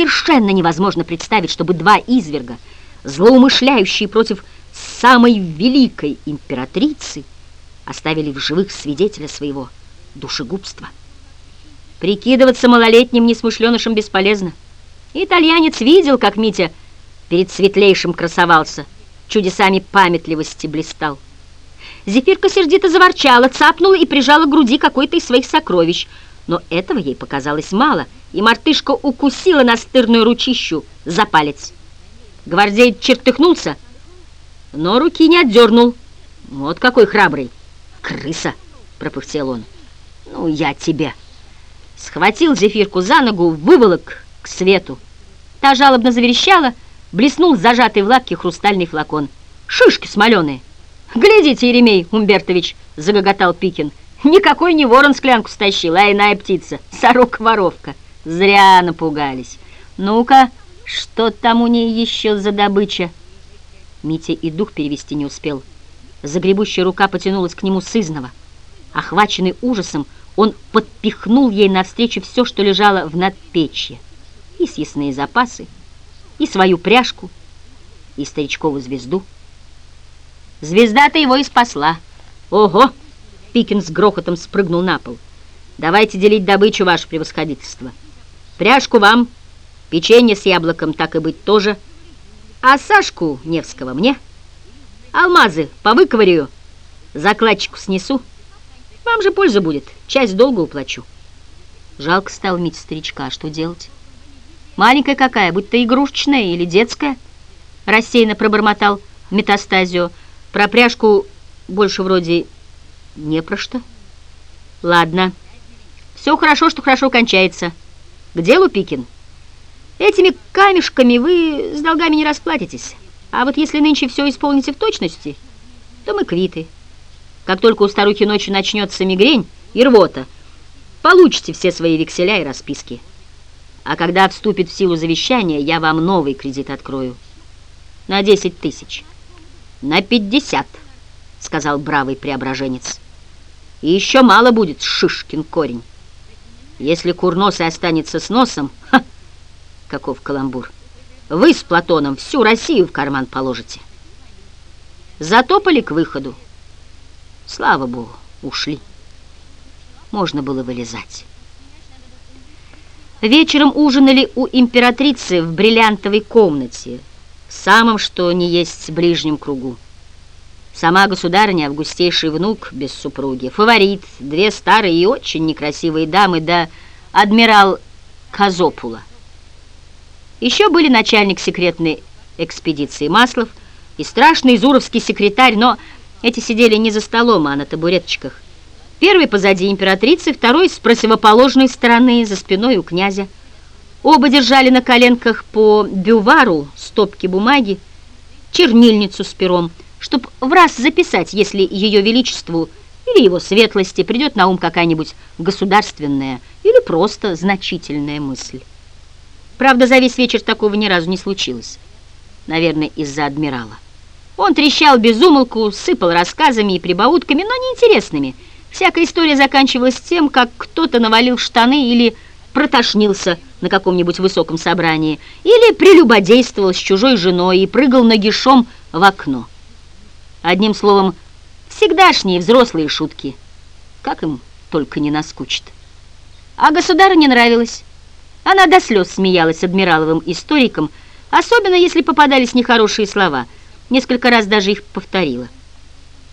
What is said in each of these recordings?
совершенно невозможно представить, чтобы два изверга, злоумышляющие против самой великой императрицы, оставили в живых свидетеля своего душегубства. Прикидываться малолетним несмышленышем бесполезно. Итальянец видел, как Митя перед светлейшим красовался, чудесами памятливости блистал. Зефирка сердито заворчала, цапнула и прижала к груди какой-то из своих сокровищ, но этого ей показалось мало, и мартышка укусила настырную ручищу за палец. Гвардей чертыхнулся, но руки не отдернул. Вот какой храбрый. «Крыса!» — пропыхтел он. «Ну, я тебя!» Схватил зефирку за ногу, выволок к свету. Та жалобно заверещала, блеснул зажатый в лапке хрустальный флакон. «Шишки смоленые!» «Глядите, Еремей Умбертович!» — загоготал Пикин. «Никакой не ворон склянку стащил, а иная птица, сорока-воровка. Зря напугались. Ну-ка, что там у ней еще за добыча?» Митя и дух перевести не успел. Загребущая рука потянулась к нему сызного. Охваченный ужасом, он подпихнул ей навстречу все, что лежало в надпечье. И съестные запасы, и свою пряжку, и старичковую звезду. Звезда-то его и спасла. Ого! Пикин с грохотом спрыгнул на пол. Давайте делить добычу, ваше превосходительство. Пряжку вам, печенье с яблоком, так и быть, тоже. А Сашку Невского мне. Алмазы повыковырю, закладчику снесу. Вам же польза будет, часть долга уплачу. Жалко стал Мить старичка, а что делать? Маленькая какая, будь то игрушечная или детская? Рассеянно пробормотал метастазио. Про пряжку больше вроде не про что. Ладно, все хорошо, что хорошо кончается. К делу, Пикин. Этими камешками вы с долгами не расплатитесь. А вот если нынче все исполните в точности, то мы квиты. Как только у старухи ночью начнется мигрень и рвота, получите все свои векселя и расписки. А когда вступит в силу завещание, я вам новый кредит открою. На 10 тысяч. На 50, сказал бравый преображенец. И еще мало будет шишкин корень. Если курносый останется с носом, ха, каков каламбур, вы с Платоном всю Россию в карман положите. Затопали к выходу. Слава богу, ушли. Можно было вылезать. Вечером ужинали у императрицы в бриллиантовой комнате, самом что не есть ближнем кругу. Сама государыня, августейший внук без супруги, фаворит, две старые и очень некрасивые дамы, да адмирал Казопула. Еще были начальник секретной экспедиции Маслов и страшный зуровский секретарь, но эти сидели не за столом, а на табуреточках. Первый позади императрицы, второй с противоположной стороны, за спиной у князя. Оба держали на коленках по бювару стопки бумаги, чернильницу с пером, чтобы в раз записать, если ее величеству или его светлости придет на ум какая-нибудь государственная или просто значительная мысль. Правда, за весь вечер такого ни разу не случилось. Наверное, из-за адмирала. Он трещал без умолку, сыпал рассказами и прибаутками, но неинтересными. Всякая история заканчивалась тем, как кто-то навалил штаны или протошнился на каком-нибудь высоком собрании, или прелюбодействовал с чужой женой и прыгал нагишом в окно. Одним словом, всегдашние взрослые шутки. Как им только не наскучит. А государю не нравилось. Она до слез смеялась адмираловым историкам, особенно если попадались нехорошие слова – Несколько раз даже их повторила.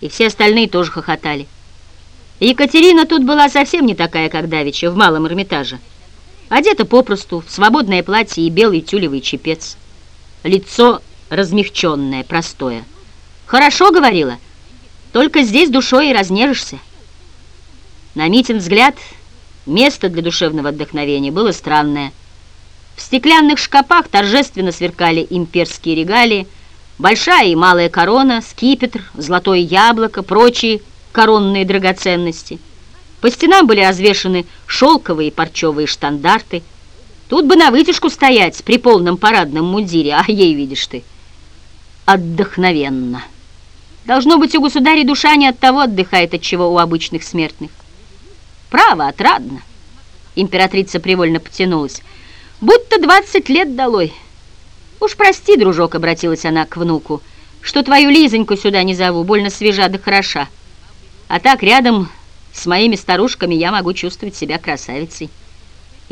И все остальные тоже хохотали. Екатерина тут была совсем не такая, как Давича в Малом Эрмитаже. Одета попросту, в свободное платье и белый тюлевый чепец. Лицо размягченное, простое. «Хорошо», — говорила, — «только здесь душой и разнежишься». На Митин взгляд место для душевного отдохновения было странное. В стеклянных шкапах торжественно сверкали имперские регалии, Большая и малая корона, скипетр, золотое яблоко, прочие коронные драгоценности. По стенам были развешаны шелковые и парчевые штандарты. Тут бы на вытяжку стоять при полном парадном мундире, а ей, видишь ты, отдохновенно. Должно быть, у государя душа не от того отдыхает, от чего у обычных смертных. Право, отрадно. Императрица привольно потянулась. Будто двадцать лет долой. Уж прости, дружок, обратилась она к внуку, что твою Лизоньку сюда не зову, больно свежа да хороша. А так рядом с моими старушками я могу чувствовать себя красавицей.